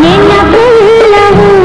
मैंने न भूला हूँ।